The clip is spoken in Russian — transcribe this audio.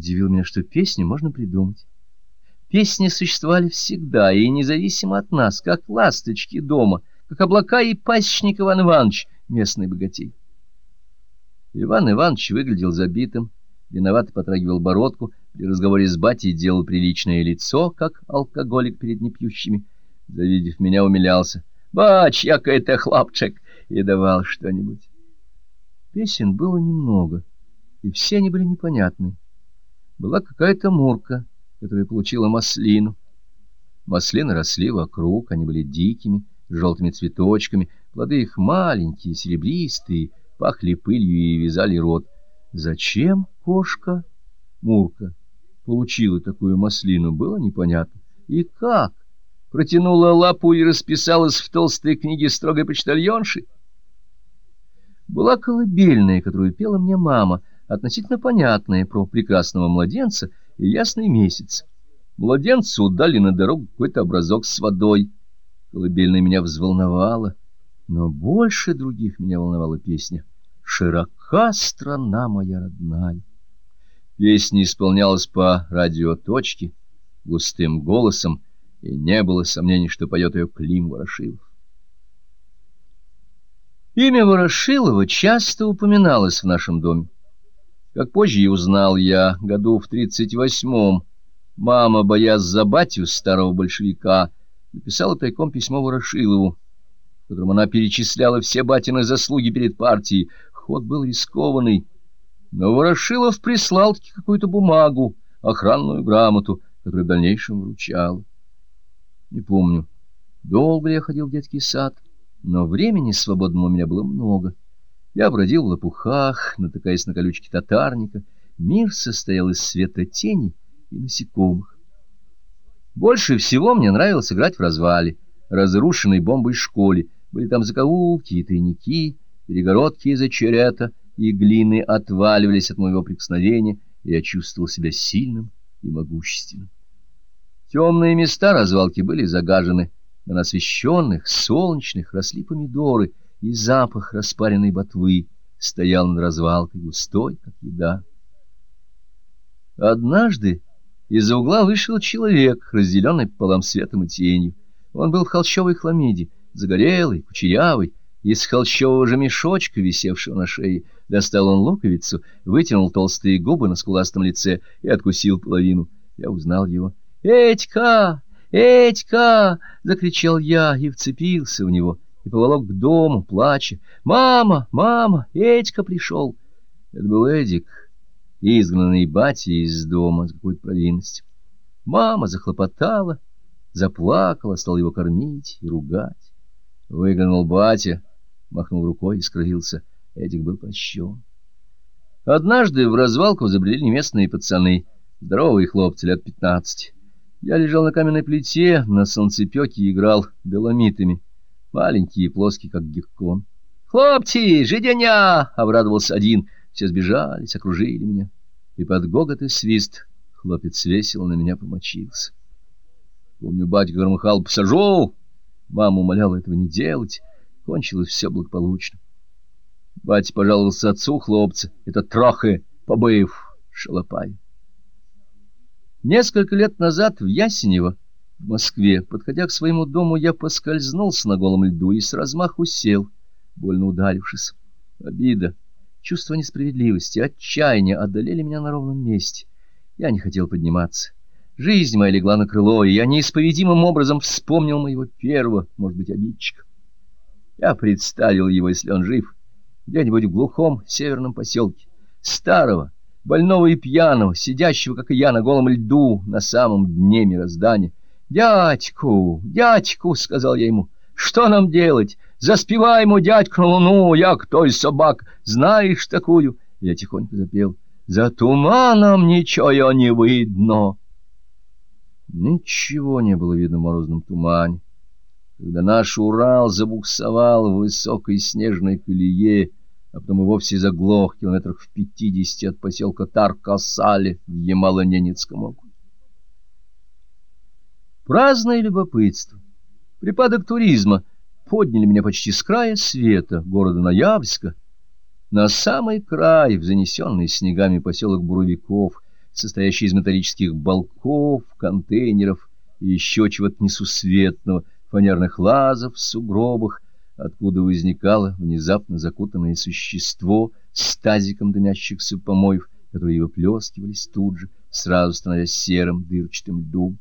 Удивило меня, что песню можно придумать. Песни существовали всегда, и независимо от нас, как ласточки дома, как облака и пасечник Иван Иванович, местный богатей. Иван Иванович выглядел забитым, виновато потрагивал бородку, при разговоре с батей делал приличное лицо, как алкоголик перед непьющими. Завидев меня, умилялся. «Бач, яка это хлопчик!» и давал что-нибудь. Песен было немного, и все они были непонятны. Была какая-то мурка, которая получила маслину. Маслины росли вокруг, они были дикими, с желтыми цветочками, плоды их маленькие, серебристые, пахли пылью и вязали рот. Зачем кошка, мурка, получила такую маслину, было непонятно. И как? Протянула лапу и расписалась в толстой книге строгой почтальонши? Была колыбельная, которую пела мне мама, относительно понятная про прекрасного младенца и ясный месяц. Младенцу дали на дорогу какой-то образок с водой. Колыбельная меня взволновала, но больше других меня волновала песня «Широка страна моя родная». Песня исполнялась по радиоточке, густым голосом, и не было сомнений, что поет ее Клим Ворошилов. Имя Ворошилова часто упоминалось в нашем доме. Как позже и узнал я, году в тридцать восьмом, мама, боясь за батю старого большевика, написала тайком письмо Ворошилову, в котором она перечисляла все батины заслуги перед партией. Ход был рискованный, но Ворошилов прислал таки какую-то бумагу, охранную грамоту, которую в дальнейшем вручал. Не помню, долго я ходил в детский сад, но времени свободного у меня было много. Я бродил в лопухах, натыкаясь на колючки татарника. Мир состоял из света тени и насекомых. Больше всего мне нравилось играть в развале, разрушенной бомбой школе. Были там закоулки и тайники, перегородки из очерета и глины отваливались от моего прикосновения, и я чувствовал себя сильным и могущественным. Темные места развалки были загажены, а на освещенных, солнечных росли помидоры, и запах распаренной ботвы стоял над развалкой густой, как еда. Однажды из-за угла вышел человек, разделенный пополам светом и тенью. Он был в холщовой хламиде, загорелый, кучерявый, из холщового же мешочка, висевшего на шее, достал он луковицу, вытянул толстые губы на скуластом лице и откусил половину. Я узнал его. «Этька! Этька!» — закричал я и вцепился в него, и поволок к дому, плача. «Мама! Мама! Этька пришел!» Это был Эдик, изгнанный батей из дома с какой-то провинности. Мама захлопотала, заплакала, стал его кормить и ругать. Выгнал батя, махнул рукой и скрылся. Эдик был прощен. Однажды в развалку забрели местные пацаны, здоровые хлопцы лет пятнадцать. Я лежал на каменной плите, на солнцепёке и играл доломитами, маленькие и плоские, как геккон. «Хлопцы, жиденя!» — обрадовался один. Все сбежались, окружили меня. И под гогот и свист хлопец весело на меня помочился. Помню, батя громыхал «Посажу!» Мама умоляла этого не делать. Кончилось все благополучно. Батя пожаловался отцу хлопца. Это трохи побыв шалопай. Несколько лет назад в Ясенево, в Москве, подходя к своему дому, я поскользнулся на голом льду и с размаху сел, больно ударившись. Обида, чувство несправедливости, отчаяние одолели меня на ровном месте. Я не хотел подниматься. Жизнь моя легла на крыло, и я неисповедимым образом вспомнил моего первого, может быть, обидчика. Я представил его, если он жив, где-нибудь в глухом северном поселке, старого, больного и пьяного, сидящего, как и я, на голом льду на самом дне мироздания. «Дядьку, дядьку!» — сказал я ему. «Что нам делать? Заспевай ему, дядьку, на луну, я кто из собак, знаешь такую?» Я тихонько запел. «За туманом ничего не видно». Ничего не было видно в морозном тумане. Когда наш Урал забуксовал в высокой снежной колее, а потом и вовсе заглох километрах в пятидесяти от поселка Таркасали в Ямало-Ненецком округе. Праздное любопытство, припадок туризма подняли меня почти с края света, города Ноябрьска, на самый край, в занесенный снегами поселок Буровиков, состоящий из металлических балков, контейнеров и еще чего-то несусветного, фанерных лазов, сугробах, откуда возникало внезапно закутанное существо с тазиком дымящихся помоев, которые выплескивались тут же, сразу становясь серым дырчатым льдом.